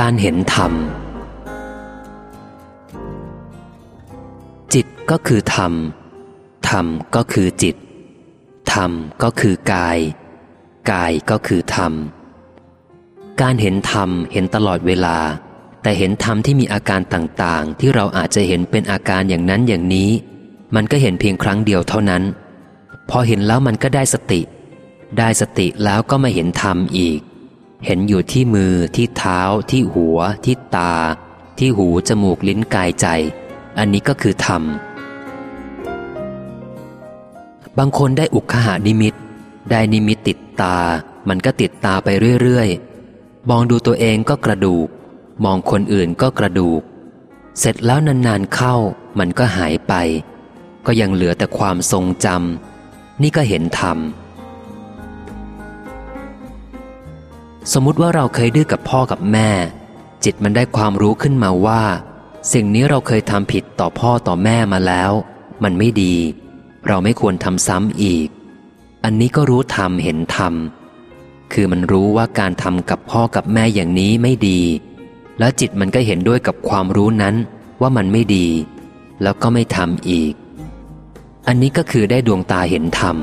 การเห็นธรรม จิตก็คือธรรม ธรรมก็คือจิต ธรรมก็คือกาย กายก็คือธรรม การเห็นธรรมเห็นตลอดเวลา แต่เห็นธรรมที่มีอาการต่างๆ ที่เราอาจจะเห็นเป็นอาการอย่างนั้นอย่างนี้ มันก็เห็นเพียงครั้งเดียวเท่านั้น พอเห็นแล้วมันก็ได้สติ ได้สติแล้วก็มาเห็นธรรมอีก เห็นอยู่ที่มือที่เท้า ที่หัว ที่ตา ที่หูจมูกลิ้นกายใจ อันนี้ก็คือธรรม บางคนได้อุคหานิมิต ได้นิมิตติดตา มันก็ติดตาไปเรื่อยๆ มองดูตัวเองก็กระดูก มองคนอื่นก็กระดูก เสร็จแล้วนานๆเข้า มันก็หายไป ก็ยังเหลือแต่ความทรงจำนี่ก็เห็นธรรม สมมุติว่าเราเคยดื้อกับพ่อกับแม่ จิตมันได้ความรู้ขึ้นมาว่า สิ่งนี้เราเคยทำผิดต่อพ่อต่อแม่มาแล้ว มันไม่ดี เราไม่ควรทำซ้ำอีก อันนี้ก็รู้ธรรมเห็นธรรมคือมันรู้ว่าการทำกับพ่อกับแม่อย่างนี้ไม่ดี แล้วจิตมันก็เห็นด้วยกับความรู้นั้นว่ามันไม่ดี แล้วก็ไม่ทำอีก อันนี้ก็คือได้ดวงตาเห็นธรรม